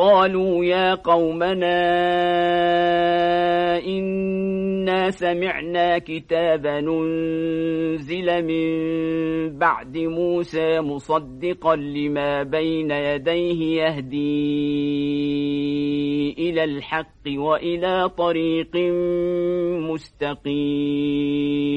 قالوا يا قومنا إنا سمعنا كتابا ننزل من بعد موسى مصدقا لما بين يديه يهدي إلى الحق وإلى طريق مستقيم.